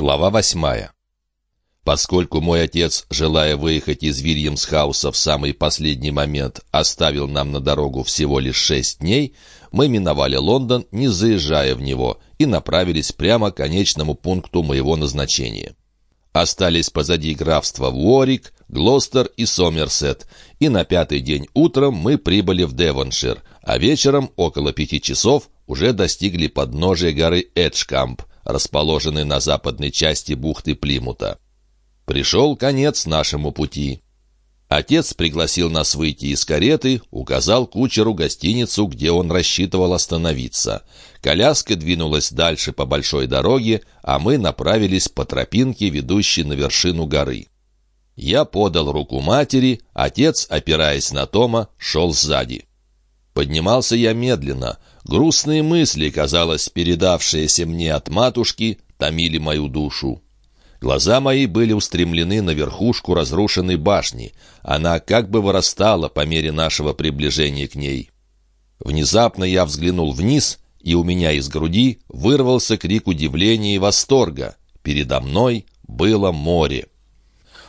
Глава восьмая. Поскольку мой отец, желая выехать из Вильямсхауса в самый последний момент, оставил нам на дорогу всего лишь шесть дней, мы миновали Лондон, не заезжая в него, и направились прямо к конечному пункту моего назначения. Остались позади графства Уорик, Глостер и Сомерсет, и на пятый день утром мы прибыли в Девоншир, а вечером, около пяти часов, уже достигли подножия горы Эджкамп, расположенный на западной части бухты Плимута. Пришел конец нашему пути. Отец пригласил нас выйти из кареты, указал кучеру гостиницу, где он рассчитывал остановиться. Коляска двинулась дальше по большой дороге, а мы направились по тропинке, ведущей на вершину горы. Я подал руку матери, отец, опираясь на Тома, шел сзади. Поднимался я медленно. Грустные мысли, казалось, передавшиеся мне от матушки, томили мою душу. Глаза мои были устремлены на верхушку разрушенной башни. Она как бы вырастала по мере нашего приближения к ней. Внезапно я взглянул вниз, и у меня из груди вырвался крик удивления и восторга. Передо мной было море.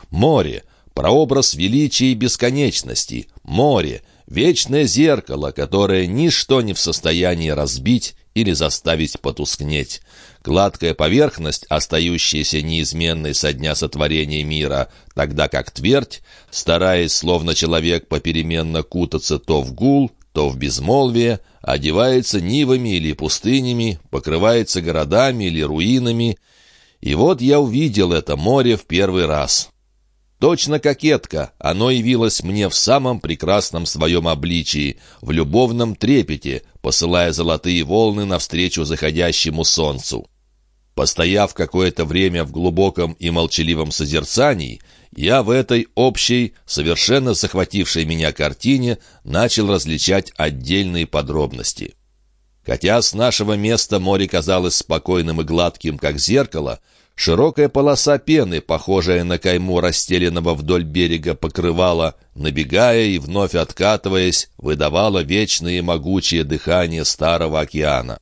Море — прообраз величия и бесконечности. Море Вечное зеркало, которое ничто не в состоянии разбить или заставить потускнеть. Гладкая поверхность, остающаяся неизменной со дня сотворения мира, тогда как твердь, стараясь, словно человек, попеременно кутаться то в гул, то в безмолвие, одевается нивами или пустынями, покрывается городами или руинами. И вот я увидел это море в первый раз. Точно кокетка, оно явилось мне в самом прекрасном своем обличии, в любовном трепете, посылая золотые волны навстречу заходящему солнцу. Постояв какое-то время в глубоком и молчаливом созерцании, я в этой общей, совершенно захватившей меня картине, начал различать отдельные подробности. Хотя с нашего места море казалось спокойным и гладким, как зеркало, Широкая полоса пены, похожая на кайму расстеленного вдоль берега покрывала, набегая и вновь откатываясь, выдавала вечное и могучее дыхание старого океана.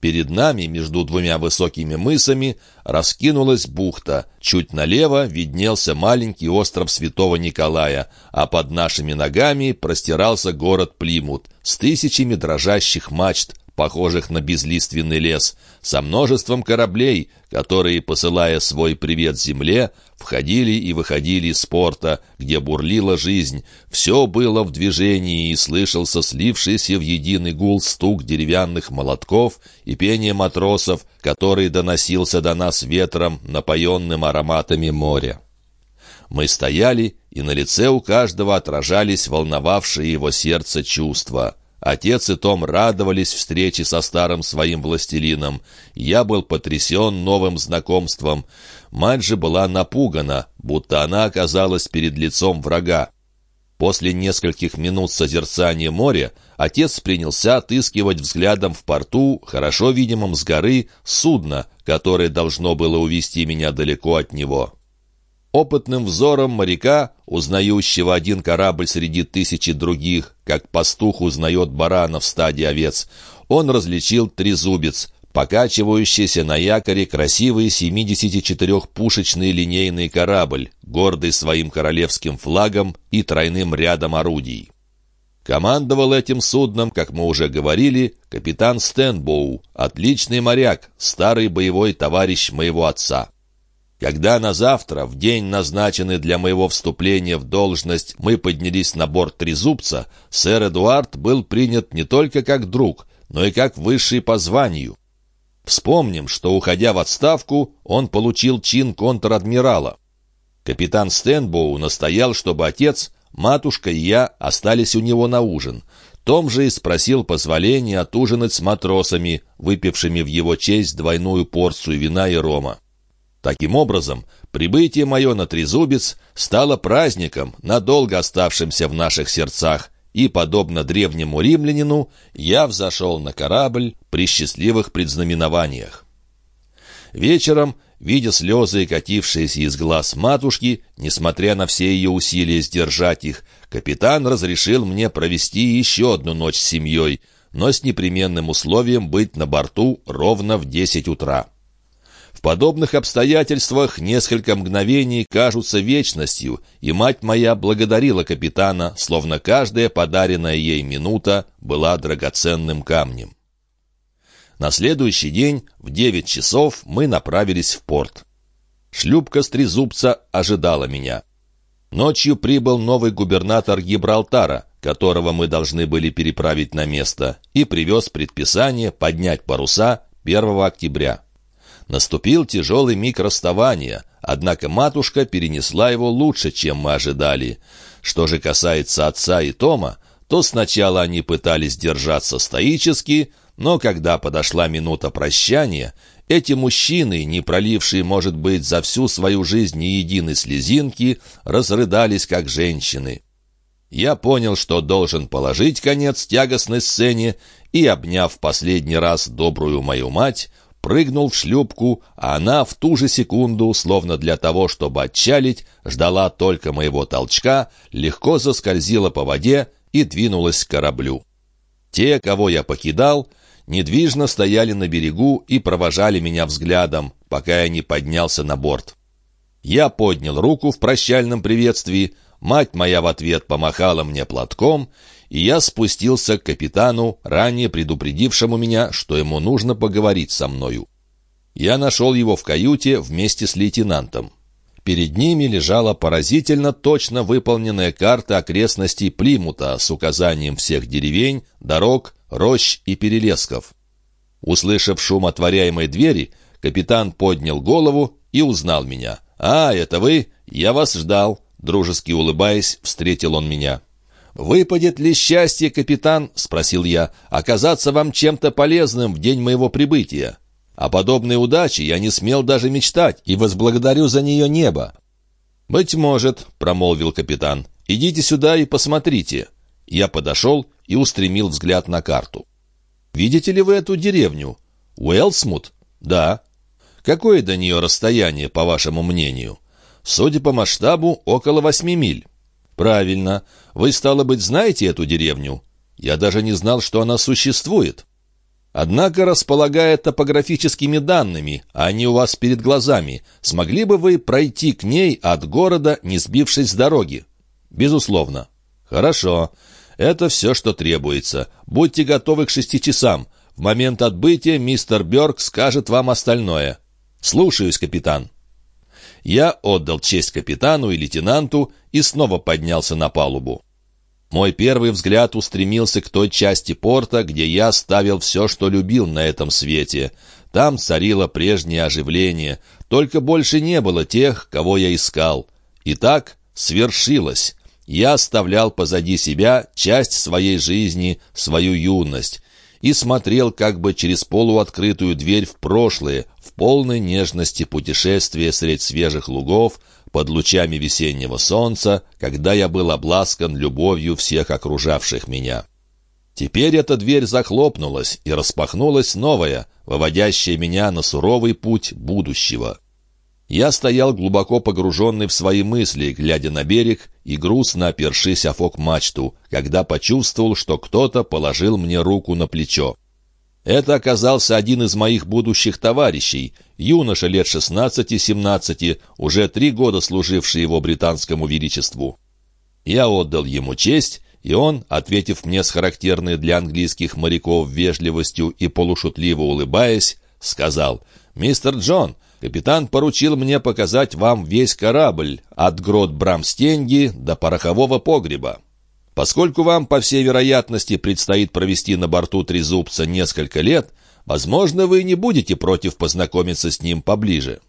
Перед нами, между двумя высокими мысами, раскинулась бухта. Чуть налево виднелся маленький остров Святого Николая, а под нашими ногами простирался город Плимут с тысячами дрожащих мачт, похожих на безлиственный лес, со множеством кораблей, которые, посылая свой привет земле, входили и выходили из порта, где бурлила жизнь. Все было в движении, и слышался слившийся в единый гул стук деревянных молотков и пение матросов, который доносился до нас ветром, напоенным ароматами моря. Мы стояли, и на лице у каждого отражались волновавшие его сердце чувства — Отец и Том радовались встрече со старым своим властелином. Я был потрясен новым знакомством. Мать же была напугана, будто она оказалась перед лицом врага. После нескольких минут созерцания моря отец принялся отыскивать взглядом в порту, хорошо видимом с горы, судно, которое должно было увести меня далеко от него. Опытным взором моряка, узнающего один корабль среди тысячи других, как пастух узнает барана в стаде овец, он различил трезубец, покачивающийся на якоре красивый 74-пушечный линейный корабль, гордый своим королевским флагом и тройным рядом орудий. Командовал этим судном, как мы уже говорили, капитан Стэнбоу, отличный моряк, старый боевой товарищ моего отца. Когда на завтра, в день, назначенный для моего вступления в должность, мы поднялись на борт Трезубца, сэр Эдуард был принят не только как друг, но и как высший по званию. Вспомним, что, уходя в отставку, он получил чин контр-адмирала. Капитан Стэнбоу настоял, чтобы отец, матушка и я остались у него на ужин. Том же и спросил позволения отужинать с матросами, выпившими в его честь двойную порцию вина и рома. Таким образом, прибытие мое на Трезубец стало праздником, надолго оставшимся в наших сердцах, и, подобно древнему римлянину, я взошел на корабль при счастливых предзнаменованиях. Вечером, видя слезы, катившиеся из глаз матушки, несмотря на все ее усилия сдержать их, капитан разрешил мне провести еще одну ночь с семьей, но с непременным условием быть на борту ровно в десять утра. Подобных обстоятельствах несколько мгновений кажутся вечностью, и мать моя благодарила капитана, словно каждая подаренная ей минута была драгоценным камнем. На следующий день в девять часов мы направились в порт. Шлюпка с трезубца ожидала меня. Ночью прибыл новый губернатор Гибралтара, которого мы должны были переправить на место, и привез предписание поднять паруса 1 октября. Наступил тяжелый миг расставания, однако матушка перенесла его лучше, чем мы ожидали. Что же касается отца и Тома, то сначала они пытались держаться стоически, но когда подошла минута прощания, эти мужчины, не пролившие, может быть, за всю свою жизнь ни единой слезинки, разрыдались, как женщины. Я понял, что должен положить конец тягостной сцене, и, обняв последний раз добрую мою мать, прыгнул в шлюпку, а она в ту же секунду, словно для того, чтобы отчалить, ждала только моего толчка, легко заскользила по воде и двинулась к кораблю. Те, кого я покидал, недвижно стояли на берегу и провожали меня взглядом, пока я не поднялся на борт. Я поднял руку в прощальном приветствии, мать моя в ответ помахала мне платком, и я спустился к капитану, ранее предупредившему меня, что ему нужно поговорить со мною. Я нашел его в каюте вместе с лейтенантом. Перед ними лежала поразительно точно выполненная карта окрестностей Плимута с указанием всех деревень, дорог, рощ и перелесков. Услышав шум отворяемой двери, капитан поднял голову и узнал меня. «А, это вы? Я вас ждал!» Дружески улыбаясь, встретил он меня. «Выпадет ли счастье, капитан?» — спросил я. «Оказаться вам чем-то полезным в день моего прибытия?» О подобной удаче я не смел даже мечтать и возблагодарю за нее небо. «Быть может», — промолвил капитан, — «идите сюда и посмотрите». Я подошел и устремил взгляд на карту. «Видите ли вы эту деревню? Уэлсмут?» «Да». «Какое до нее расстояние, по вашему мнению?» «Судя по масштабу, около восьми миль». «Правильно. Вы, стало быть, знаете эту деревню?» «Я даже не знал, что она существует». Однако, располагая топографическими данными, а они у вас перед глазами, смогли бы вы пройти к ней от города, не сбившись с дороги? Безусловно. Хорошо. Это все, что требуется. Будьте готовы к шести часам. В момент отбытия мистер Бёрк скажет вам остальное. Слушаюсь, капитан. Я отдал честь капитану и лейтенанту и снова поднялся на палубу. Мой первый взгляд устремился к той части порта, где я ставил все, что любил на этом свете. Там царило прежнее оживление, только больше не было тех, кого я искал. И так свершилось. Я оставлял позади себя часть своей жизни, свою юность, и смотрел как бы через полуоткрытую дверь в прошлое, в полной нежности путешествия средь свежих лугов, под лучами весеннего солнца, когда я был обласкан любовью всех окружавших меня. Теперь эта дверь захлопнулась, и распахнулась новая, выводящая меня на суровый путь будущего. Я стоял глубоко погруженный в свои мысли, глядя на берег и грустно опершись о фок-мачту, когда почувствовал, что кто-то положил мне руку на плечо. Это оказался один из моих будущих товарищей, юноша лет 16-17, уже три года служивший его британскому величеству. Я отдал ему честь, и он, ответив мне с характерной для английских моряков вежливостью и полушутливо улыбаясь, сказал, «Мистер Джон, капитан поручил мне показать вам весь корабль, от грот Брамстенги до порохового погреба. Поскольку вам, по всей вероятности, предстоит провести на борту Трезубца несколько лет, возможно, вы не будете против познакомиться с ним поближе.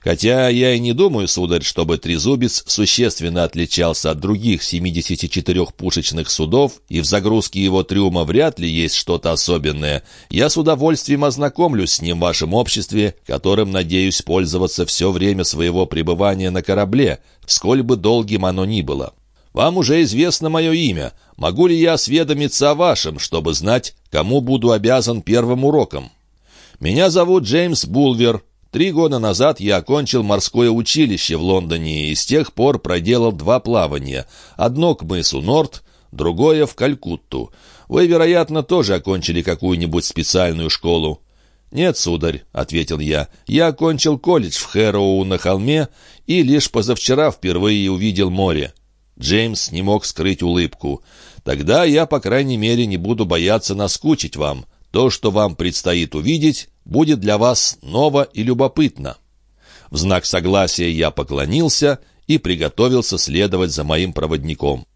Хотя я и не думаю, сударь, чтобы Трезубец существенно отличался от других 74-пушечных судов, и в загрузке его трюма вряд ли есть что-то особенное, я с удовольствием ознакомлюсь с ним в вашем обществе, которым надеюсь пользоваться все время своего пребывания на корабле, сколь бы долгим оно ни было. Вам уже известно мое имя. Могу ли я осведомиться о вашем, чтобы знать, кому буду обязан первым уроком? Меня зовут Джеймс Булвер. Три года назад я окончил морское училище в Лондоне и с тех пор проделал два плавания. Одно к мысу Норт, другое в Калькутту. Вы, вероятно, тоже окончили какую-нибудь специальную школу. «Нет, сударь», — ответил я, — «я окончил колледж в Хэроу на холме и лишь позавчера впервые увидел море». Джеймс не мог скрыть улыбку. «Тогда я, по крайней мере, не буду бояться наскучить вам. То, что вам предстоит увидеть, будет для вас ново и любопытно». В знак согласия я поклонился и приготовился следовать за моим проводником.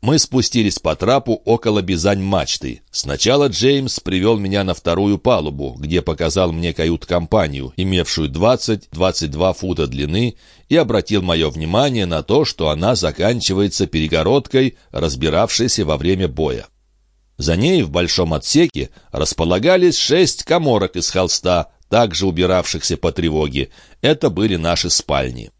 Мы спустились по трапу около Бизань-мачты. Сначала Джеймс привел меня на вторую палубу, где показал мне кают-компанию, имевшую 20-22 фута длины, и обратил мое внимание на то, что она заканчивается перегородкой, разбиравшейся во время боя. За ней в большом отсеке располагались шесть коморок из холста, также убиравшихся по тревоге. Это были наши спальни.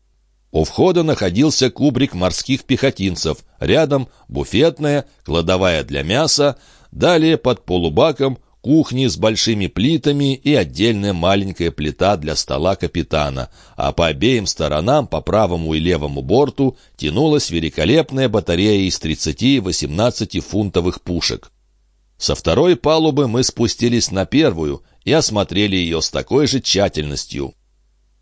У входа находился кубрик морских пехотинцев, рядом буфетная, кладовая для мяса, далее под полубаком кухни с большими плитами и отдельная маленькая плита для стола капитана, а по обеим сторонам, по правому и левому борту, тянулась великолепная батарея из 30-18 фунтовых пушек. Со второй палубы мы спустились на первую и осмотрели ее с такой же тщательностью.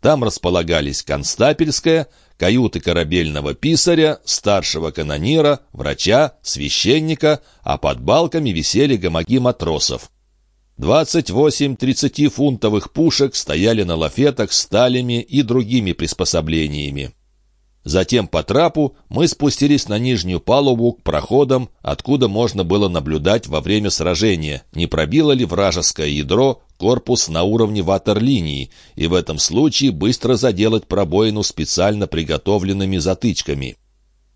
Там располагались констапельская, каюты корабельного писаря, старшего канонира, врача, священника, а под балками висели гамаки матросов. Двадцать восемь тридцатифунтовых пушек стояли на лафетах с сталями и другими приспособлениями. Затем по трапу мы спустились на нижнюю палубу к проходам, откуда можно было наблюдать во время сражения, не пробило ли вражеское ядро корпус на уровне ватерлинии, и в этом случае быстро заделать пробоину специально приготовленными затычками.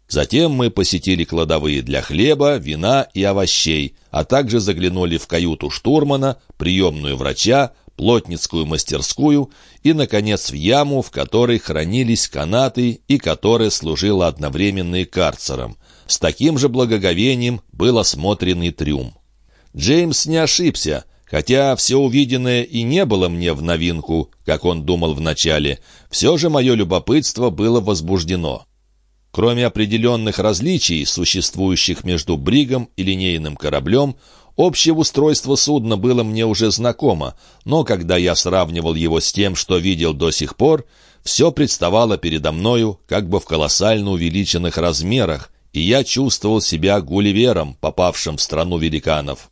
Затем мы посетили кладовые для хлеба, вина и овощей, а также заглянули в каюту штурмана, приемную врача, плотницкую мастерскую и, наконец, в яму, в которой хранились канаты и которая служила одновременно и карцером. С таким же благоговением был осмотренный трюм. Джеймс не ошибся, хотя все увиденное и не было мне в новинку, как он думал вначале, все же мое любопытство было возбуждено. Кроме определенных различий, существующих между бригом и линейным кораблем, Общее устройство судна было мне уже знакомо, но когда я сравнивал его с тем, что видел до сих пор, все представало передо мною как бы в колоссально увеличенных размерах, и я чувствовал себя гулливером, попавшим в страну великанов.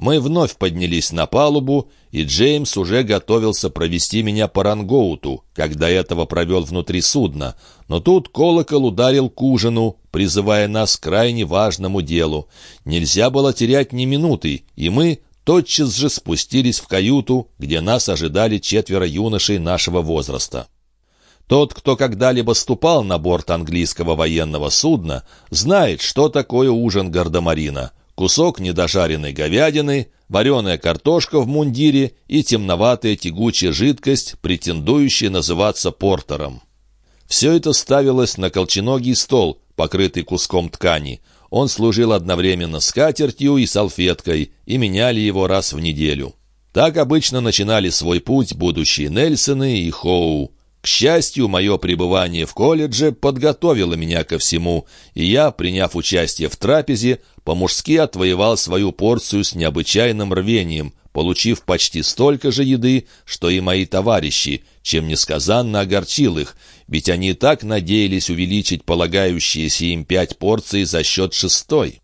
Мы вновь поднялись на палубу, и Джеймс уже готовился провести меня по рангоуту, когда этого провел внутри судна. Но тут колокол ударил к ужину, призывая нас к крайне важному делу. Нельзя было терять ни минуты, и мы тотчас же спустились в каюту, где нас ожидали четверо юношей нашего возраста. Тот, кто когда-либо ступал на борт английского военного судна, знает, что такое ужин гардемарина — кусок недожаренной говядины, вареная картошка в мундире и темноватая тягучая жидкость, претендующая называться портером. Все это ставилось на колченогий стол, покрытый куском ткани. Он служил одновременно скатертью и салфеткой, и меняли его раз в неделю. Так обычно начинали свой путь будущие Нельсоны и Хоу. К счастью, мое пребывание в колледже подготовило меня ко всему, и я, приняв участие в трапезе, по-мужски отвоевал свою порцию с необычайным рвением, получив почти столько же еды, что и мои товарищи, чем несказанно огорчил их, ведь они так надеялись увеличить полагающиеся им пять порций за счет шестой.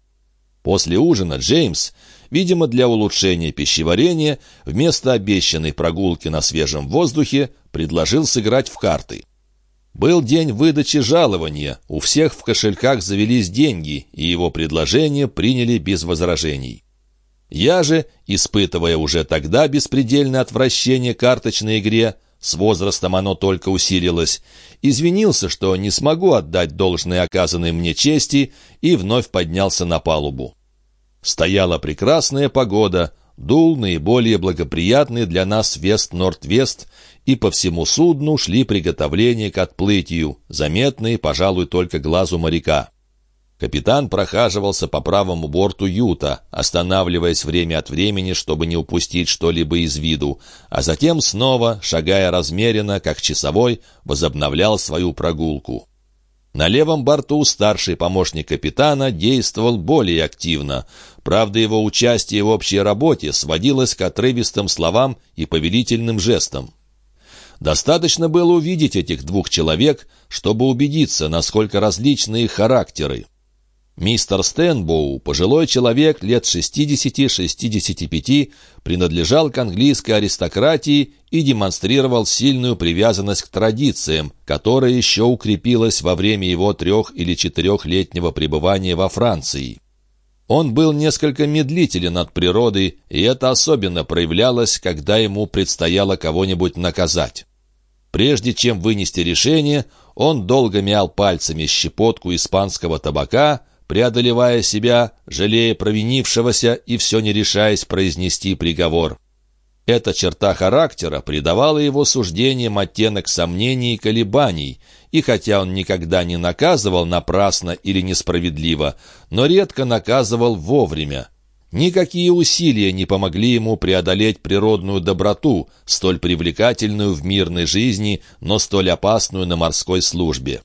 После ужина Джеймс, видимо, для улучшения пищеварения, вместо обещанной прогулки на свежем воздухе, предложил сыграть в карты. Был день выдачи жалования, у всех в кошельках завелись деньги, и его предложение приняли без возражений. Я же, испытывая уже тогда беспредельное отвращение карточной игре, с возрастом оно только усилилось, извинился, что не смогу отдать должное оказанной мне чести, и вновь поднялся на палубу. Стояла прекрасная погода, дул наиболее благоприятный для нас вест-норд-вест, и по всему судну шли приготовления к отплытию, заметные, пожалуй, только глазу моряка. Капитан прохаживался по правому борту юта, останавливаясь время от времени, чтобы не упустить что-либо из виду, а затем снова, шагая размеренно, как часовой, возобновлял свою прогулку. На левом борту старший помощник капитана действовал более активно. Правда, его участие в общей работе сводилось к отрывистым словам и повелительным жестам. Достаточно было увидеть этих двух человек, чтобы убедиться, насколько различны их характеры. Мистер Стэнбоу, пожилой человек лет 60-65, принадлежал к английской аристократии и демонстрировал сильную привязанность к традициям, которая еще укрепилась во время его трех- или четырехлетнего пребывания во Франции. Он был несколько медлителен от природы, и это особенно проявлялось, когда ему предстояло кого-нибудь наказать. Прежде чем вынести решение, он долго мял пальцами щепотку испанского табака, преодолевая себя, жалея провинившегося и все не решаясь произнести приговор. Эта черта характера придавала его суждениям оттенок сомнений и колебаний, и хотя он никогда не наказывал напрасно или несправедливо, но редко наказывал вовремя. Никакие усилия не помогли ему преодолеть природную доброту, столь привлекательную в мирной жизни, но столь опасную на морской службе.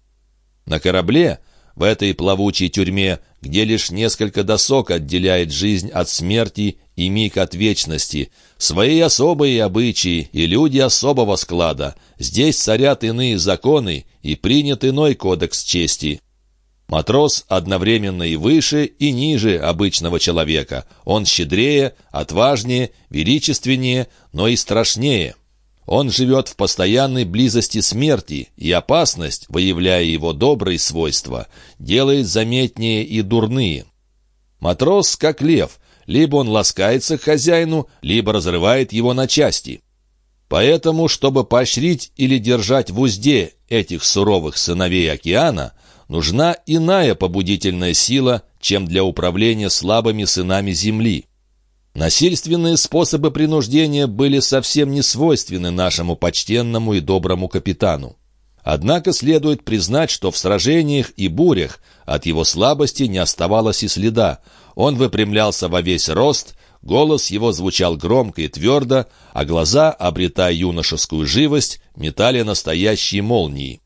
На корабле в этой плавучей тюрьме, где лишь несколько досок отделяет жизнь от смерти и миг от вечности, свои особые обычаи и люди особого склада. Здесь царят иные законы и принят иной кодекс чести. Матрос одновременно и выше, и ниже обычного человека. Он щедрее, отважнее, величественнее, но и страшнее. Он живет в постоянной близости смерти, и опасность, выявляя его добрые свойства, делает заметнее и дурные. Матрос, как лев, либо он ласкается к хозяину, либо разрывает его на части. Поэтому, чтобы поощрить или держать в узде этих суровых сыновей океана, нужна иная побудительная сила, чем для управления слабыми сынами Земли. Насильственные способы принуждения были совсем не свойственны нашему почтенному и доброму капитану. Однако следует признать, что в сражениях и бурях от его слабости не оставалось и следа. Он выпрямлялся во весь рост, голос его звучал громко и твердо, а глаза, обретая юношескую живость, метали настоящие молнии.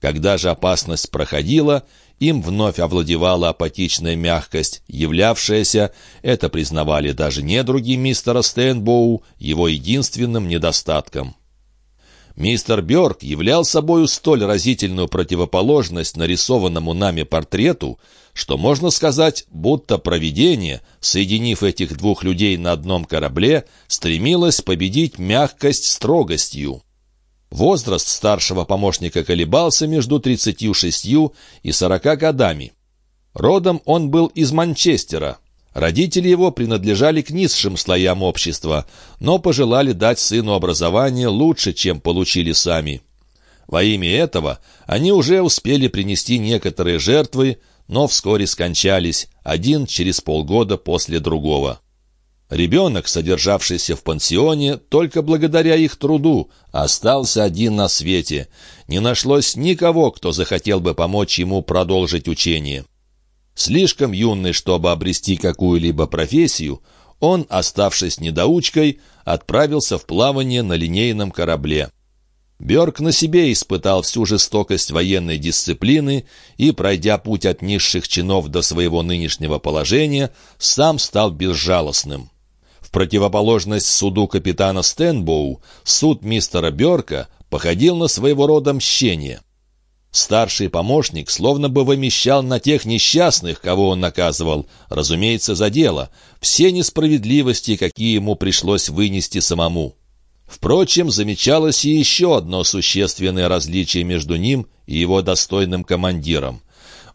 Когда же опасность проходила, им вновь овладевала апатичная мягкость, являвшаяся, это признавали даже недруги мистера Стэнбоу, его единственным недостатком. Мистер Бёрк являл собою столь разительную противоположность нарисованному нами портрету, что можно сказать, будто провидение, соединив этих двух людей на одном корабле, стремилось победить мягкость строгостью. Возраст старшего помощника колебался между 36 и 40 годами. Родом он был из Манчестера. Родители его принадлежали к низшим слоям общества, но пожелали дать сыну образование лучше, чем получили сами. Во имя этого они уже успели принести некоторые жертвы, но вскоре скончались, один через полгода после другого. Ребенок, содержавшийся в пансионе, только благодаря их труду, остался один на свете. Не нашлось никого, кто захотел бы помочь ему продолжить учение. Слишком юный, чтобы обрести какую-либо профессию, он, оставшись недоучкой, отправился в плавание на линейном корабле. Бёрк на себе испытал всю жестокость военной дисциплины и, пройдя путь от низших чинов до своего нынешнего положения, сам стал безжалостным противоположность суду капитана Стэнбоу, суд мистера Бёрка походил на своего рода мщение. Старший помощник словно бы вымещал на тех несчастных, кого он наказывал, разумеется, за дело, все несправедливости, какие ему пришлось вынести самому. Впрочем, замечалось и еще одно существенное различие между ним и его достойным командиром.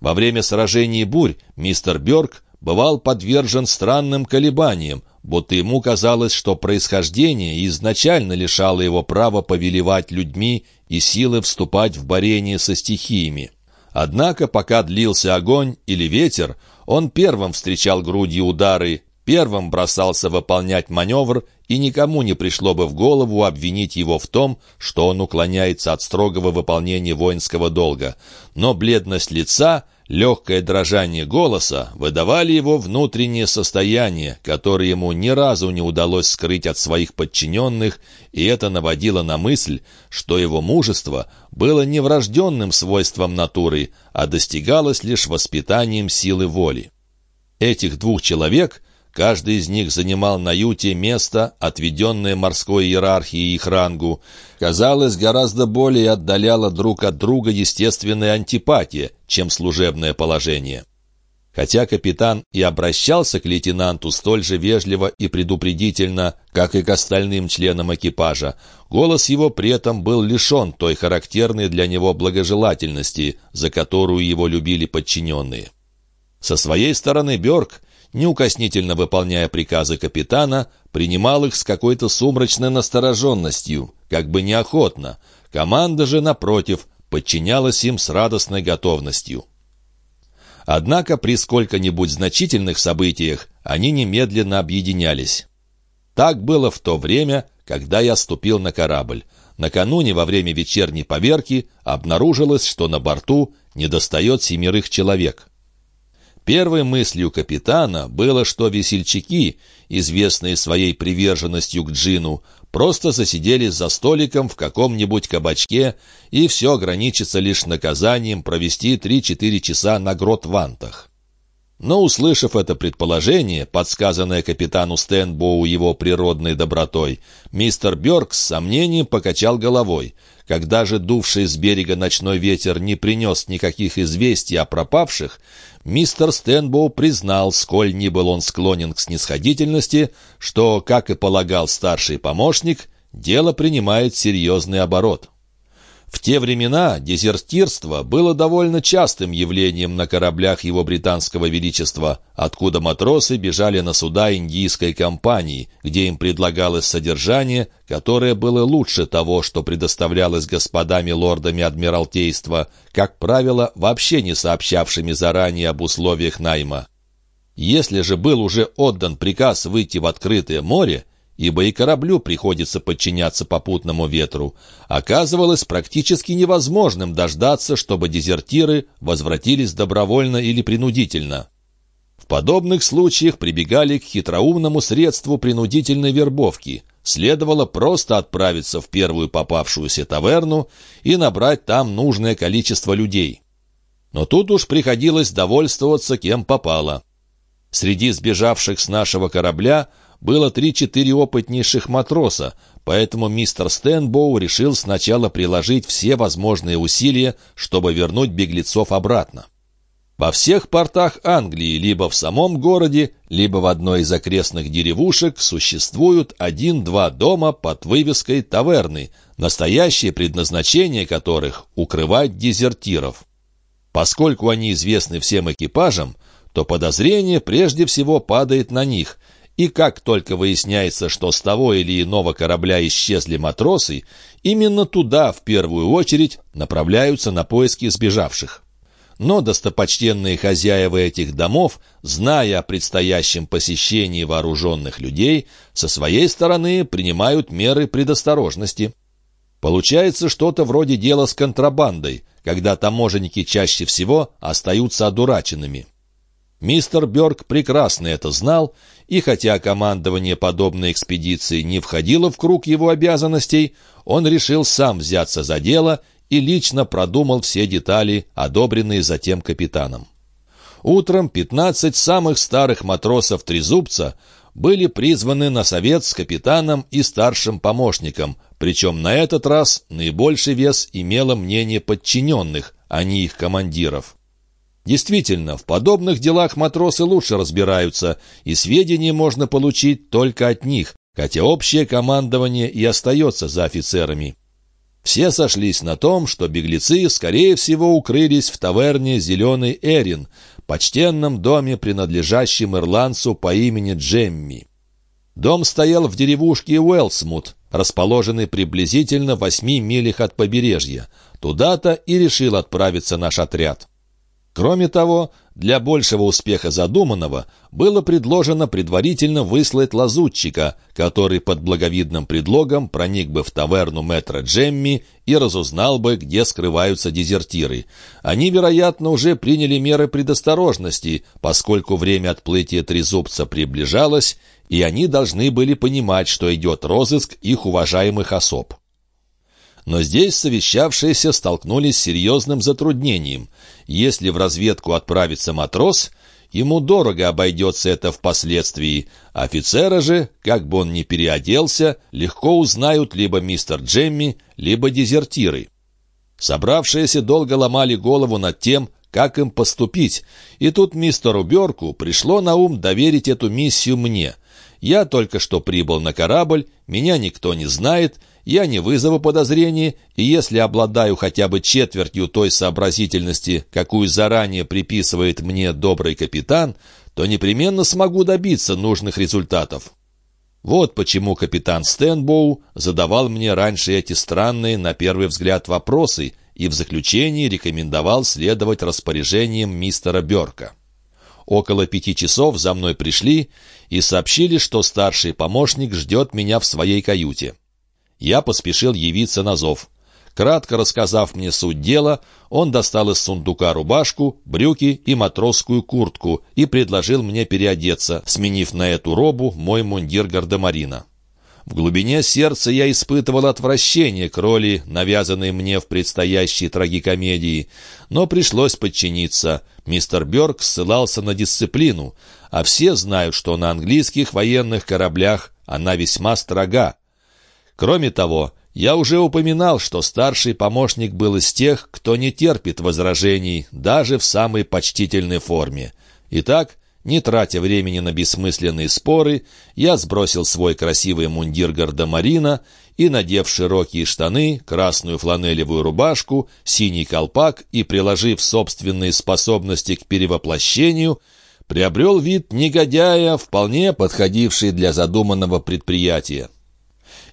Во время сражений бурь мистер Бёрк бывал подвержен странным колебаниям, будто ему казалось, что происхождение изначально лишало его права повелевать людьми и силы вступать в борение со стихиями. Однако, пока длился огонь или ветер, он первым встречал грудью удары, первым бросался выполнять маневр, и никому не пришло бы в голову обвинить его в том, что он уклоняется от строгого выполнения воинского долга. Но бледность лица — Легкое дрожание голоса выдавали его внутреннее состояние, которое ему ни разу не удалось скрыть от своих подчиненных, и это наводило на мысль, что его мужество было не врожденным свойством натуры, а достигалось лишь воспитанием силы воли. Этих двух человек Каждый из них занимал на юте место, отведенное морской иерархией их рангу. Казалось, гораздо более отдаляло друг от друга естественная антипатия, чем служебное положение. Хотя капитан и обращался к лейтенанту столь же вежливо и предупредительно, как и к остальным членам экипажа, голос его при этом был лишен той характерной для него благожелательности, за которую его любили подчиненные. Со своей стороны Бёрк неукоснительно выполняя приказы капитана, принимал их с какой-то сумрачной настороженностью, как бы неохотно. Команда же, напротив, подчинялась им с радостной готовностью. Однако при сколько-нибудь значительных событиях они немедленно объединялись. Так было в то время, когда я ступил на корабль. Накануне во время вечерней поверки обнаружилось, что на борту недостает семерых человек. Первой мыслью капитана было, что весельчаки, известные своей приверженностью к джину, просто засидели за столиком в каком-нибудь кабачке, и все ограничится лишь наказанием провести 3-4 часа на грот-вантах. Но, услышав это предположение, подсказанное капитану Стэнбоу его природной добротой, мистер Бёрк с сомнением покачал головой. Когда же дувший с берега ночной ветер не принес никаких известий о пропавших, мистер Стэнбоу признал, сколь ни был он склонен к снисходительности, что, как и полагал старший помощник, дело принимает серьезный оборот. В те времена дезертирство было довольно частым явлением на кораблях его британского величества, откуда матросы бежали на суда индийской компании, где им предлагалось содержание, которое было лучше того, что предоставлялось господами-лордами Адмиралтейства, как правило, вообще не сообщавшими заранее об условиях найма. Если же был уже отдан приказ выйти в открытое море, ибо и кораблю приходится подчиняться попутному ветру, оказывалось практически невозможным дождаться, чтобы дезертиры возвратились добровольно или принудительно. В подобных случаях прибегали к хитроумному средству принудительной вербовки. Следовало просто отправиться в первую попавшуюся таверну и набрать там нужное количество людей. Но тут уж приходилось довольствоваться кем попало. Среди сбежавших с нашего корабля было три-четыре опытнейших матроса, поэтому мистер Стэнбоу решил сначала приложить все возможные усилия, чтобы вернуть беглецов обратно. Во всех портах Англии, либо в самом городе, либо в одной из окрестных деревушек существуют один-два дома под вывеской таверны, настоящее предназначение которых — укрывать дезертиров. Поскольку они известны всем экипажам, то подозрение прежде всего падает на них, и как только выясняется, что с того или иного корабля исчезли матросы, именно туда в первую очередь направляются на поиски сбежавших. Но достопочтенные хозяева этих домов, зная о предстоящем посещении вооруженных людей, со своей стороны принимают меры предосторожности. Получается что-то вроде дела с контрабандой, когда таможенники чаще всего остаются одураченными. Мистер Бёрк прекрасно это знал, и хотя командование подобной экспедиции не входило в круг его обязанностей, он решил сам взяться за дело и лично продумал все детали, одобренные затем капитаном. Утром 15 самых старых матросов Трезубца были призваны на совет с капитаном и старшим помощником, причем на этот раз наибольший вес имело мнение подчиненных, а не их командиров. Действительно, в подобных делах матросы лучше разбираются, и сведения можно получить только от них, хотя общее командование и остается за офицерами. Все сошлись на том, что беглецы, скорее всего, укрылись в таверне «Зеленый Эрин», почтенном доме, принадлежащем ирландцу по имени Джемми. Дом стоял в деревушке Уэлсмут, расположенной приблизительно в восьми милях от побережья. Туда-то и решил отправиться наш отряд. Кроме того, для большего успеха задуманного было предложено предварительно выслать лазутчика, который под благовидным предлогом проник бы в таверну мэтра Джемми и разузнал бы, где скрываются дезертиры. Они, вероятно, уже приняли меры предосторожности, поскольку время отплытия Трезубца приближалось, и они должны были понимать, что идет розыск их уважаемых особ. Но здесь совещавшиеся столкнулись с серьезным затруднением. Если в разведку отправится матрос, ему дорого обойдется это впоследствии. Офицера же, как бы он ни переоделся, легко узнают либо мистер Джемми, либо дезертиры. Собравшиеся долго ломали голову над тем, как им поступить, и тут мистеру Берку пришло на ум доверить эту миссию мне. Я только что прибыл на корабль, меня никто не знает, я не вызову подозрений, и если обладаю хотя бы четвертью той сообразительности, какую заранее приписывает мне добрый капитан, то непременно смогу добиться нужных результатов. Вот почему капитан Стэнбоу задавал мне раньше эти странные, на первый взгляд, вопросы и в заключении рекомендовал следовать распоряжениям мистера Бёрка. Около пяти часов за мной пришли и сообщили, что старший помощник ждет меня в своей каюте я поспешил явиться на зов. Кратко рассказав мне суть дела, он достал из сундука рубашку, брюки и матросскую куртку и предложил мне переодеться, сменив на эту робу мой мундир гардемарина. В глубине сердца я испытывал отвращение к роли, навязанной мне в предстоящей трагикомедии, но пришлось подчиниться. Мистер Бёрк ссылался на дисциплину, а все знают, что на английских военных кораблях она весьма строга. Кроме того, я уже упоминал, что старший помощник был из тех, кто не терпит возражений, даже в самой почтительной форме. Итак, не тратя времени на бессмысленные споры, я сбросил свой красивый мундир гардемарина и, надев широкие штаны, красную фланелевую рубашку, синий колпак и приложив собственные способности к перевоплощению, приобрел вид негодяя, вполне подходивший для задуманного предприятия.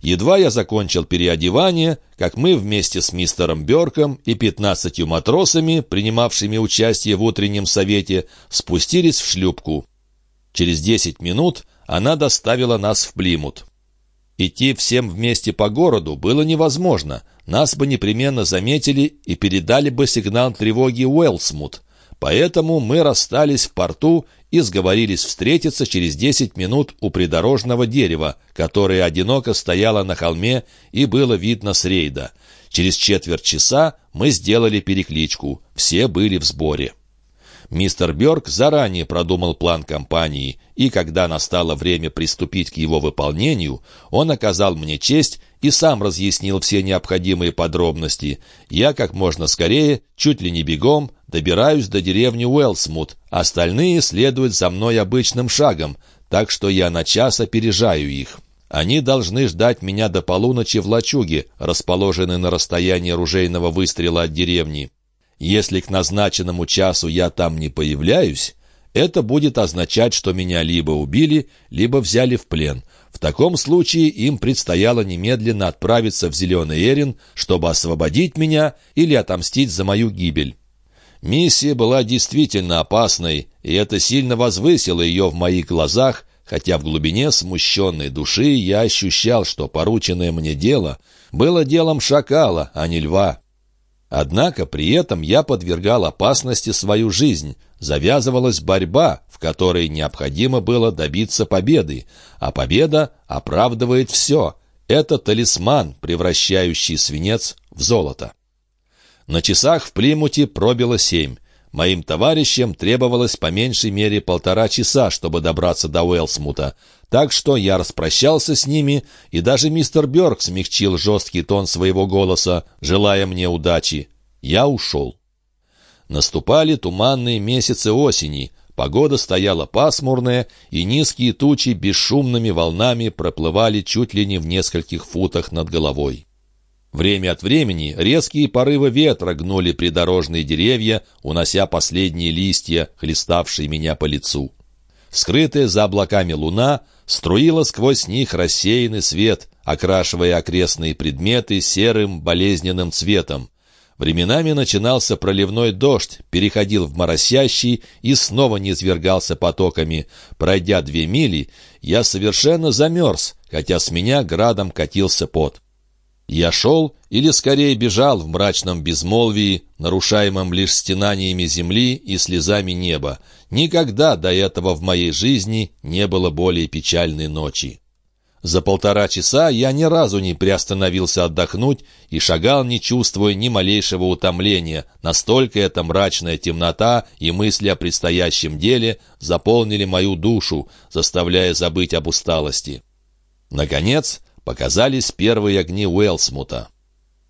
Едва я закончил переодевание, как мы вместе с мистером Бёрком и пятнадцатью матросами, принимавшими участие в утреннем совете, спустились в шлюпку. Через десять минут она доставила нас в Плимут. Идти всем вместе по городу было невозможно, нас бы непременно заметили и передали бы сигнал тревоги Уэлсмут. Поэтому мы расстались в порту и сговорились встретиться через десять минут у придорожного дерева, которое одиноко стояло на холме и было видно с рейда. Через четверть часа мы сделали перекличку. Все были в сборе. Мистер Бёрк заранее продумал план компании, и когда настало время приступить к его выполнению, он оказал мне честь и сам разъяснил все необходимые подробности. Я как можно скорее, чуть ли не бегом, добираюсь до деревни Уэлсмут, остальные следуют за мной обычным шагом, так что я на час опережаю их. Они должны ждать меня до полуночи в лачуге, расположенной на расстоянии ружейного выстрела от деревни. Если к назначенному часу я там не появляюсь, это будет означать, что меня либо убили, либо взяли в плен. В таком случае им предстояло немедленно отправиться в Зеленый Эрин, чтобы освободить меня или отомстить за мою гибель. Миссия была действительно опасной, и это сильно возвысило ее в моих глазах, хотя в глубине смущенной души я ощущал, что порученное мне дело было делом шакала, а не льва. Однако при этом я подвергал опасности свою жизнь. Завязывалась борьба, в которой необходимо было добиться победы, а победа оправдывает все. Это талисман, превращающий свинец в золото. На часах в Плимуте пробило семь. Моим товарищам требовалось по меньшей мере полтора часа, чтобы добраться до Уэлсмута. Так что я распрощался с ними, и даже мистер Бёрк смягчил жесткий тон своего голоса, желая мне удачи. Я ушел. Наступали туманные месяцы осени, погода стояла пасмурная, и низкие тучи бесшумными волнами проплывали чуть ли не в нескольких футах над головой. Время от времени резкие порывы ветра гнули придорожные деревья, унося последние листья, хлеставшие меня по лицу. Скрытая за облаками луна струила сквозь них рассеянный свет, окрашивая окрестные предметы серым болезненным цветом. Временами начинался проливной дождь, переходил в моросящий и снова низвергался потоками. Пройдя две мили, я совершенно замерз, хотя с меня градом катился пот. Я шел, или скорее бежал в мрачном безмолвии, нарушаемом лишь стенаниями земли и слезами неба. Никогда до этого в моей жизни не было более печальной ночи. За полтора часа я ни разу не приостановился отдохнуть и шагал, не чувствуя ни малейшего утомления. Настолько эта мрачная темнота и мысли о предстоящем деле заполнили мою душу, заставляя забыть об усталости. Наконец, показались первые огни Уэлсмута.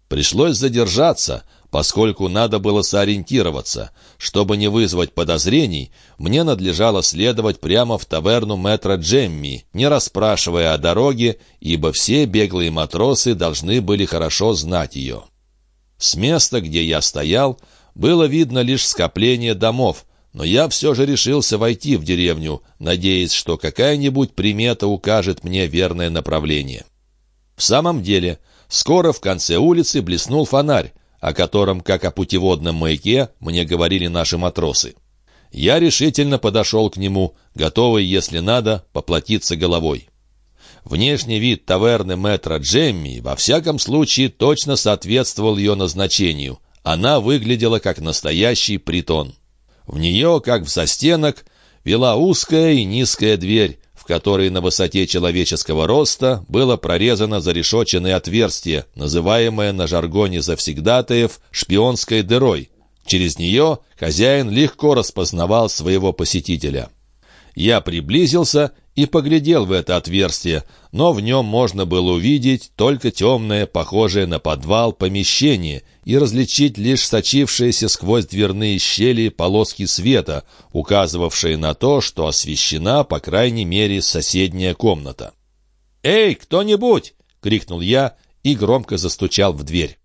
Пришлось задержаться, поскольку надо было сориентироваться. Чтобы не вызвать подозрений, мне надлежало следовать прямо в таверну мэтра Джемми, не расспрашивая о дороге, ибо все беглые матросы должны были хорошо знать ее. С места, где я стоял, было видно лишь скопление домов, но я все же решился войти в деревню, надеясь, что какая-нибудь примета укажет мне верное направление. В самом деле, скоро в конце улицы блеснул фонарь, о котором, как о путеводном маяке, мне говорили наши матросы. Я решительно подошел к нему, готовый, если надо, поплатиться головой. Внешний вид таверны мэтра Джемми во всяком случае точно соответствовал ее назначению. Она выглядела как настоящий притон. В нее, как в застенок, вела узкая и низкая дверь, которой на высоте человеческого роста было прорезано зарешоченное отверстие, называемое на жаргоне завсегдатаев шпионской дырой. Через нее хозяин легко распознавал своего посетителя. Я приблизился и поглядел в это отверстие, но в нем можно было увидеть только темное, похожее на подвал, помещение и различить лишь сочившиеся сквозь дверные щели полоски света, указывавшие на то, что освещена, по крайней мере, соседняя комната. «Эй, кто-нибудь!» — крикнул я и громко застучал в дверь.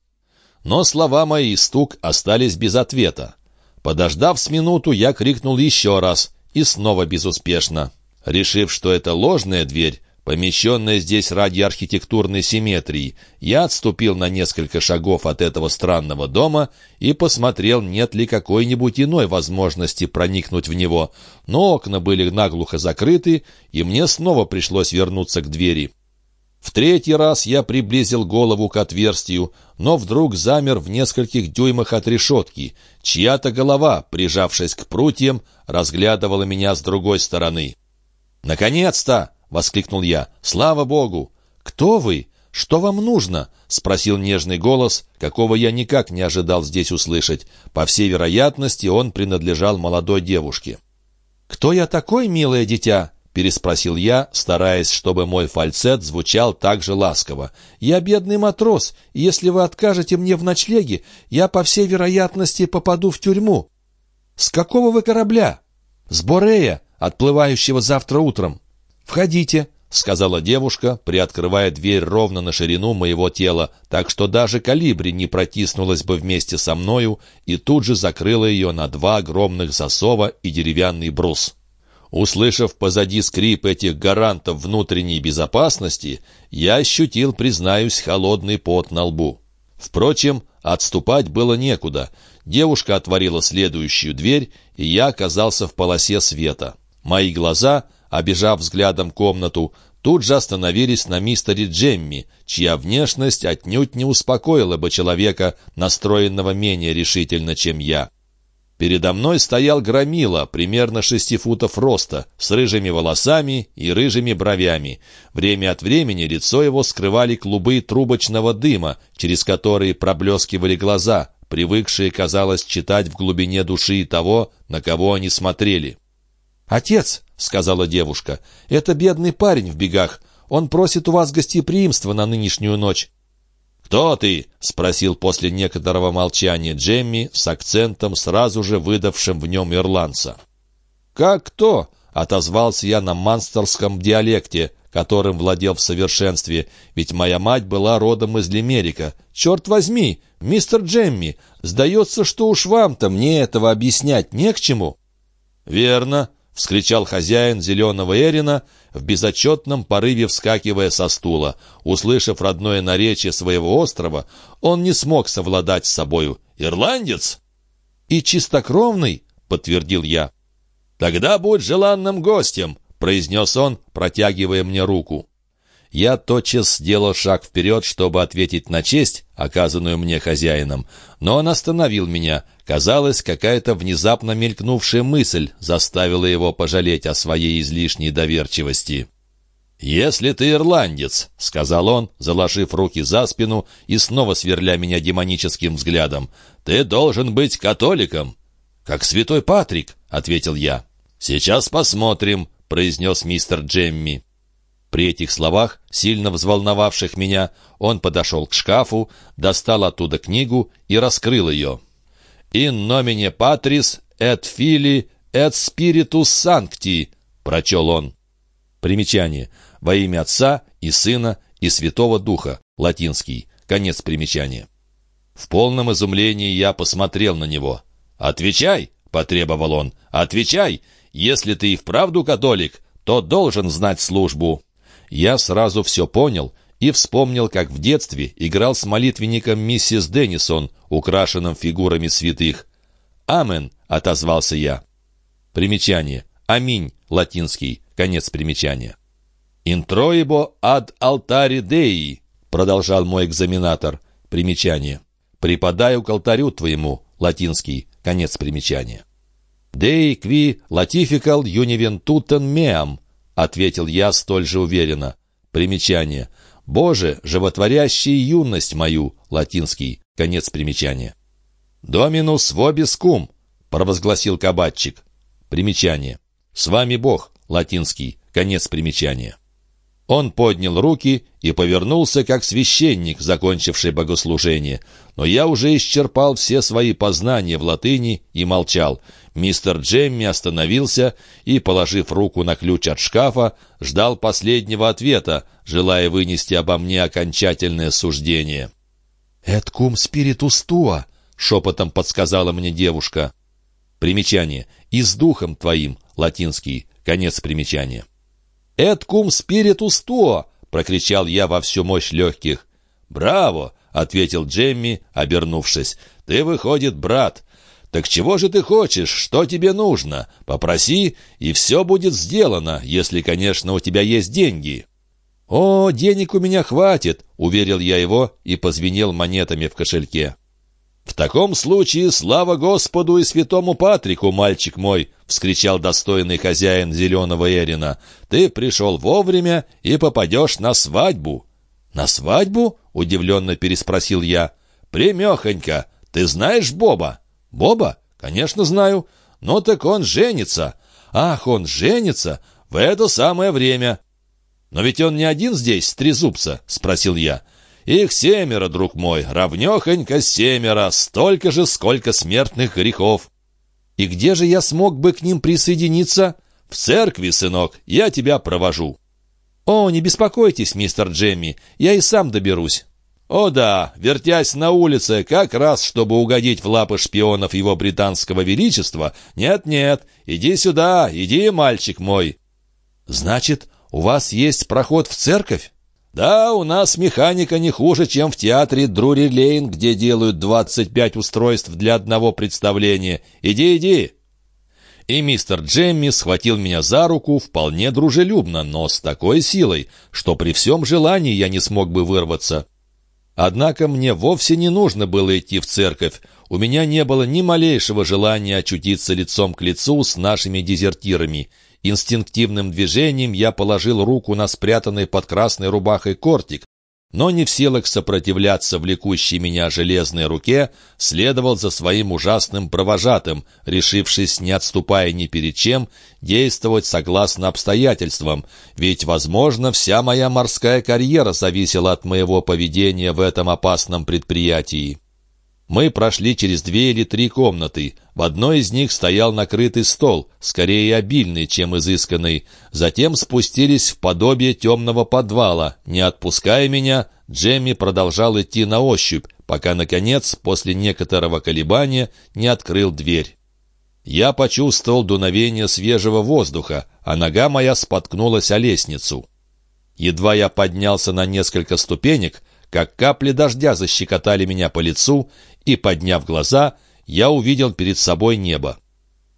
Но слова мои и стук остались без ответа. Подождав с минуту, я крикнул еще раз — и снова безуспешно. Решив, что это ложная дверь, помещенная здесь ради архитектурной симметрии, я отступил на несколько шагов от этого странного дома и посмотрел, нет ли какой-нибудь иной возможности проникнуть в него. Но окна были наглухо закрыты, и мне снова пришлось вернуться к двери. В третий раз я приблизил голову к отверстию, но вдруг замер в нескольких дюймах от решетки. Чья-то голова, прижавшись к прутьям, разглядывала меня с другой стороны. «Наконец-то!» — воскликнул я. «Слава Богу!» «Кто вы? Что вам нужно?» — спросил нежный голос, какого я никак не ожидал здесь услышать. По всей вероятности, он принадлежал молодой девушке. «Кто я такой, милое дитя?» — переспросил я, стараясь, чтобы мой фальцет звучал так же ласково. «Я бедный матрос, и если вы откажете мне в ночлеге, я, по всей вероятности, попаду в тюрьму». «С какого вы корабля?» «С Борея, отплывающего завтра утром». «Входите», — сказала девушка, приоткрывая дверь ровно на ширину моего тела, так что даже калибри не протиснулась бы вместе со мною и тут же закрыла ее на два огромных засова и деревянный брус. Услышав позади скрип этих гарантов внутренней безопасности, я ощутил, признаюсь, холодный пот на лбу. Впрочем, отступать было некуда. Девушка отворила следующую дверь, и я оказался в полосе света. Мои глаза, обежав взглядом комнату, тут же остановились на мистере Джемми, чья внешность отнюдь не успокоила бы человека, настроенного менее решительно, чем я. Передо мной стоял громила, примерно шести футов роста, с рыжими волосами и рыжими бровями. Время от времени лицо его скрывали клубы трубочного дыма, через которые проблескивали глаза, привыкшие, казалось, читать в глубине души того, на кого они смотрели. «Отец», — сказала девушка, — «это бедный парень в бегах. Он просит у вас гостеприимства на нынешнюю ночь». «Кто ты?» — спросил после некоторого молчания Джемми с акцентом, сразу же выдавшим в нем ирландца. «Как кто?» — отозвался я на манстерском диалекте, которым владел в совершенстве, ведь моя мать была родом из Лимерика. «Черт возьми, мистер Джемми, сдается, что уж вам-то мне этого объяснять не к чему». «Верно. — вскричал хозяин зеленого Эрина, в безотчетном порыве вскакивая со стула. Услышав родное наречие своего острова, он не смог совладать с собою. «Ирландец?» «И чистокровный?» — подтвердил я. «Тогда будь желанным гостем», — произнес он, протягивая мне руку. Я тотчас сделал шаг вперед, чтобы ответить на честь, оказанную мне хозяином, но он остановил меня. Казалось, какая-то внезапно мелькнувшая мысль заставила его пожалеть о своей излишней доверчивости. «Если ты ирландец», — сказал он, заложив руки за спину и снова сверля меня демоническим взглядом, — «ты должен быть католиком». «Как святой Патрик», — ответил я. «Сейчас посмотрим», — произнес мистер Джемми. При этих словах, сильно взволновавших меня, он подошел к шкафу, достал оттуда книгу и раскрыл ее. «In nomine patris et fili et spiritus sancti», — прочел он. Примечание. «Во имя Отца и Сына и Святого Духа», латинский. Конец примечания. В полном изумлении я посмотрел на него. «Отвечай!» — потребовал он. «Отвечай! Если ты и вправду католик, то должен знать службу». Я сразу все понял и вспомнил, как в детстве играл с молитвенником миссис Деннисон, украшенным фигурами святых. «Амен», — отозвался я. Примечание. «Аминь», латинский, конец примечания. «Интроибо ад алтари деи», — продолжал мой экзаменатор. Примечание. «Припадаю к алтарю твоему», латинский, конец примечания. «Деи кви латификал юнивентутен меам», — ответил я столь же уверенно. Примечание. «Боже, животворящий юность мою!» Латинский. Конец примечания. «Доминус вобискум!» — провозгласил кабатчик. Примечание. «С вами Бог!» Латинский. Конец примечания. Он поднял руки и повернулся, как священник, закончивший богослужение. Но я уже исчерпал все свои познания в латыни и молчал. Мистер Джемми остановился и, положив руку на ключ от шкафа, ждал последнего ответа, желая вынести обо мне окончательное суждение. «Эт кум спиритус туа», — шепотом подсказала мне девушка. Примечание. «И с духом твоим», латинский, конец примечания. «Эт кум спиритус туа», — прокричал я во всю мощь легких. «Браво!» — ответил Джемми, обернувшись. «Ты, выходит, брат. «Так чего же ты хочешь? Что тебе нужно? Попроси, и все будет сделано, если, конечно, у тебя есть деньги». «О, денег у меня хватит», — уверил я его и позвенел монетами в кошельке. «В таком случае слава Господу и святому Патрику, мальчик мой!» — вскричал достойный хозяин зеленого Эрина. «Ты пришел вовремя и попадешь на свадьбу». «На свадьбу?» — удивленно переспросил я. «Примехонько. Ты знаешь Боба?» «Боба? Конечно, знаю. Но так он женится. Ах, он женится? В это самое время». «Но ведь он не один здесь, трезубца?» — спросил я. «Их семеро, друг мой, равнехонько семеро, столько же, сколько смертных грехов». «И где же я смог бы к ним присоединиться?» «В церкви, сынок, я тебя провожу». «О, не беспокойтесь, мистер Джемми, я и сам доберусь». О да, вертясь на улице, как раз чтобы угодить в лапы шпионов его британского величества. Нет-нет, иди сюда, иди, мальчик мой. Значит, у вас есть проход в церковь? Да, у нас механика не хуже, чем в театре Друри-Лейн, где делают 25 устройств для одного представления. Иди, иди. И мистер Джемми схватил меня за руку вполне дружелюбно, но с такой силой, что при всем желании я не смог бы вырваться. Однако мне вовсе не нужно было идти в церковь. У меня не было ни малейшего желания очутиться лицом к лицу с нашими дезертирами. Инстинктивным движением я положил руку на спрятанный под красной рубахой кортик, но не в силах сопротивляться влекущей меня железной руке, следовал за своим ужасным провожатым, решившись, не отступая ни перед чем, действовать согласно обстоятельствам, ведь, возможно, вся моя морская карьера зависела от моего поведения в этом опасном предприятии. Мы прошли через две или три комнаты. В одной из них стоял накрытый стол, скорее обильный, чем изысканный. Затем спустились в подобие темного подвала. Не отпуская меня, Джемми продолжал идти на ощупь, пока, наконец, после некоторого колебания, не открыл дверь. Я почувствовал дуновение свежего воздуха, а нога моя споткнулась о лестницу. Едва я поднялся на несколько ступенек, как капли дождя защекотали меня по лицу, и, подняв глаза, я увидел перед собой небо.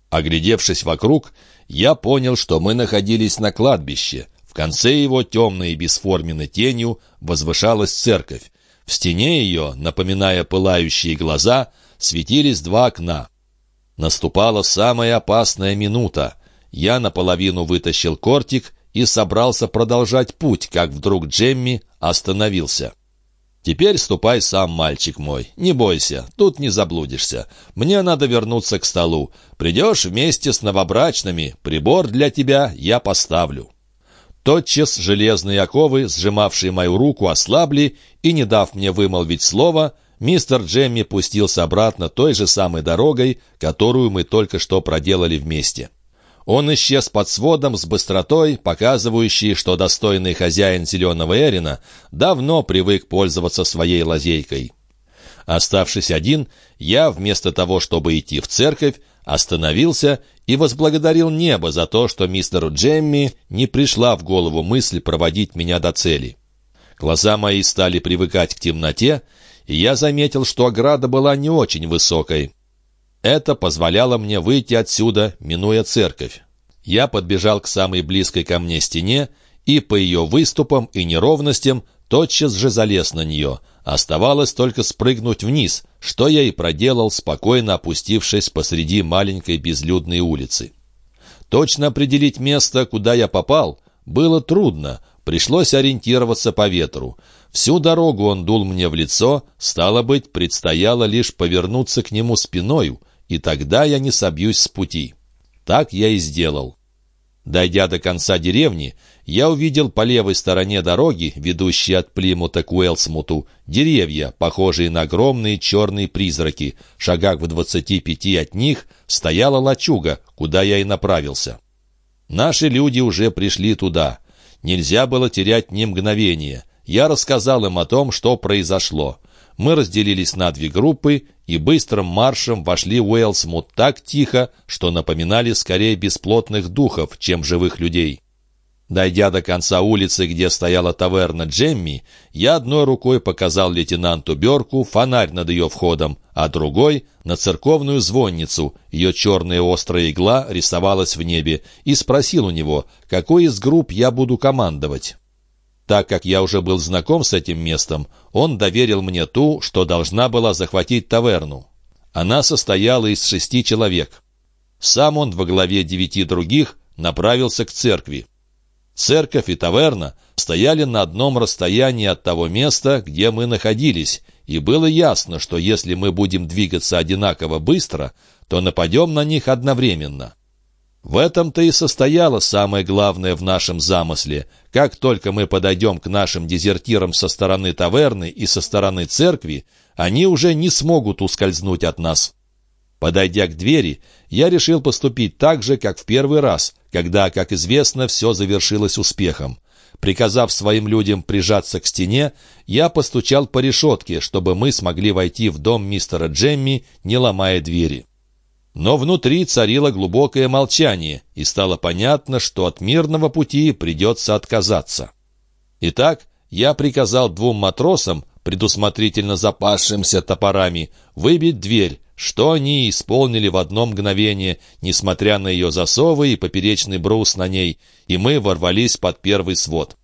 Оглядевшись вокруг, я понял, что мы находились на кладбище. В конце его темной и бесформенной тенью возвышалась церковь. В стене ее, напоминая пылающие глаза, светились два окна. Наступала самая опасная минута. Я наполовину вытащил кортик и собрался продолжать путь, как вдруг Джемми остановился. «Теперь ступай сам, мальчик мой. Не бойся, тут не заблудишься. Мне надо вернуться к столу. Придешь вместе с новобрачными, прибор для тебя я поставлю». Тотчас железные оковы, сжимавшие мою руку, ослабли, и, не дав мне вымолвить слово, мистер Джемми пустился обратно той же самой дорогой, которую мы только что проделали вместе. Он исчез под сводом с быстротой, показывающей, что достойный хозяин зеленого Эрина давно привык пользоваться своей лазейкой. Оставшись один, я, вместо того, чтобы идти в церковь, остановился и возблагодарил небо за то, что мистеру Джемми не пришла в голову мысль проводить меня до цели. Глаза мои стали привыкать к темноте, и я заметил, что ограда была не очень высокой. Это позволяло мне выйти отсюда, минуя церковь. Я подбежал к самой близкой ко мне стене и по ее выступам и неровностям тотчас же залез на нее. Оставалось только спрыгнуть вниз, что я и проделал, спокойно опустившись посреди маленькой безлюдной улицы. Точно определить место, куда я попал, было трудно, пришлось ориентироваться по ветру. Всю дорогу он дул мне в лицо, стало быть, предстояло лишь повернуться к нему спиною — и тогда я не собьюсь с пути. Так я и сделал. Дойдя до конца деревни, я увидел по левой стороне дороги, ведущей от Плимута к Уэлсмуту, деревья, похожие на огромные черные призраки. Шагах в двадцати пяти от них стояла лачуга, куда я и направился. Наши люди уже пришли туда. Нельзя было терять ни мгновения. Я рассказал им о том, что произошло мы разделились на две группы и быстрым маршем вошли в Уэлсмут так тихо, что напоминали скорее бесплотных духов, чем живых людей. Дойдя до конца улицы, где стояла таверна Джемми, я одной рукой показал лейтенанту Берку фонарь над ее входом, а другой — на церковную звонницу, ее черная острая игла рисовалась в небе, и спросил у него, какой из групп я буду командовать. Так как я уже был знаком с этим местом, он доверил мне ту, что должна была захватить таверну. Она состояла из шести человек. Сам он во главе девяти других направился к церкви. Церковь и таверна стояли на одном расстоянии от того места, где мы находились, и было ясно, что если мы будем двигаться одинаково быстро, то нападем на них одновременно. В этом-то и состояло самое главное в нашем замысле. Как только мы подойдем к нашим дезертирам со стороны таверны и со стороны церкви, они уже не смогут ускользнуть от нас. Подойдя к двери, я решил поступить так же, как в первый раз, когда, как известно, все завершилось успехом. Приказав своим людям прижаться к стене, я постучал по решетке, чтобы мы смогли войти в дом мистера Джемми, не ломая двери. Но внутри царило глубокое молчание, и стало понятно, что от мирного пути придется отказаться. Итак, я приказал двум матросам, предусмотрительно запасшимся топорами, выбить дверь, что они исполнили в одно мгновение, несмотря на ее засовы и поперечный брус на ней, и мы ворвались под первый свод.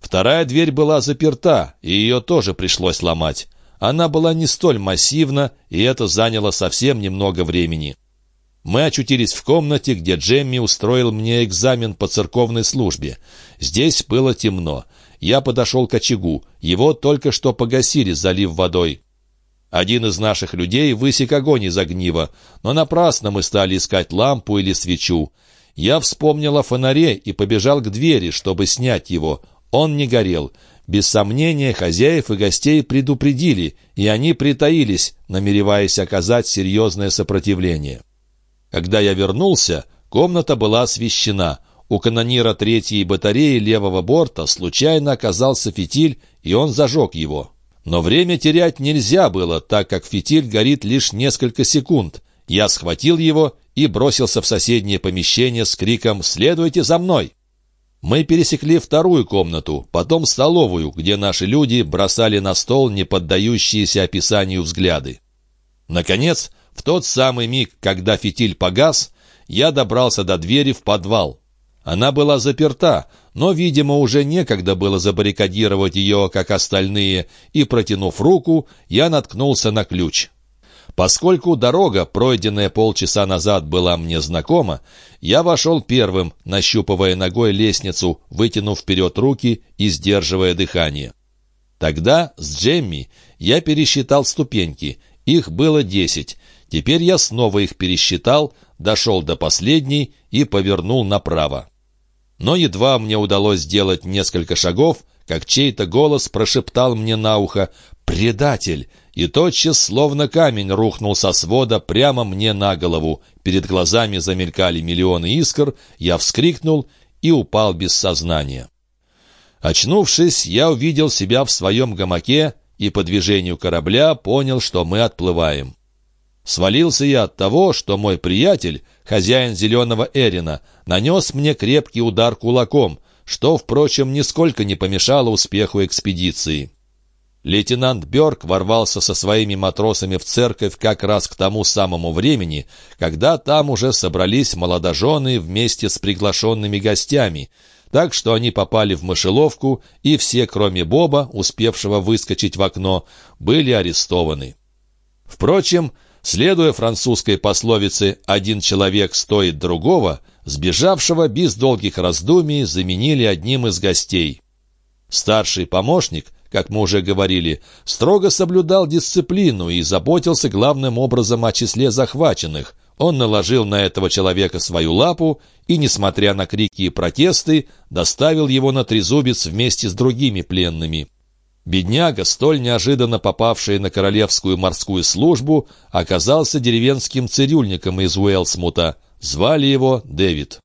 Вторая дверь была заперта, и ее тоже пришлось ломать. Она была не столь массивна, и это заняло совсем немного времени. Мы очутились в комнате, где Джемми устроил мне экзамен по церковной службе. Здесь было темно. Я подошел к очагу. Его только что погасили, залив водой. Один из наших людей высек огонь из огнива, но напрасно мы стали искать лампу или свечу. Я вспомнил о фонаре и побежал к двери, чтобы снять его. Он не горел. Без сомнения, хозяев и гостей предупредили, и они притаились, намереваясь оказать серьезное сопротивление. Когда я вернулся, комната была освещена. У канонира третьей батареи левого борта случайно оказался фитиль, и он зажег его. Но время терять нельзя было, так как фитиль горит лишь несколько секунд. Я схватил его и бросился в соседнее помещение с криком «Следуйте за мной!». Мы пересекли вторую комнату, потом столовую, где наши люди бросали на стол неподдающиеся описанию взгляды. Наконец, в тот самый миг, когда фитиль погас, я добрался до двери в подвал. Она была заперта, но, видимо, уже некогда было забаррикадировать ее, как остальные, и, протянув руку, я наткнулся на ключ. Поскольку дорога, пройденная полчаса назад, была мне знакома, я вошел первым, нащупывая ногой лестницу, вытянув вперед руки и сдерживая дыхание. Тогда с Джемми я пересчитал ступеньки. Их было десять. Теперь я снова их пересчитал, дошел до последней и повернул направо. Но едва мне удалось сделать несколько шагов, как чей-то голос прошептал мне на ухо «Предатель!» и тотчас, словно камень, рухнул со свода прямо мне на голову. Перед глазами замелькали миллионы искр, я вскрикнул и упал без сознания. Очнувшись, я увидел себя в своем гамаке и по движению корабля понял, что мы отплываем. Свалился я от того, что мой приятель, хозяин зеленого Эрина, нанес мне крепкий удар кулаком, что, впрочем, нисколько не помешало успеху экспедиции. Лейтенант Бёрк ворвался со своими матросами в церковь как раз к тому самому времени, когда там уже собрались молодожены вместе с приглашенными гостями, так что они попали в мышеловку, и все, кроме Боба, успевшего выскочить в окно, были арестованы. Впрочем, следуя французской пословице «один человек стоит другого», сбежавшего без долгих раздумий заменили одним из гостей. Старший помощник — как мы уже говорили, строго соблюдал дисциплину и заботился главным образом о числе захваченных. Он наложил на этого человека свою лапу и, несмотря на крики и протесты, доставил его на трезубец вместе с другими пленными. Бедняга, столь неожиданно попавший на королевскую морскую службу, оказался деревенским цирюльником из Уэлсмута. Звали его Дэвид.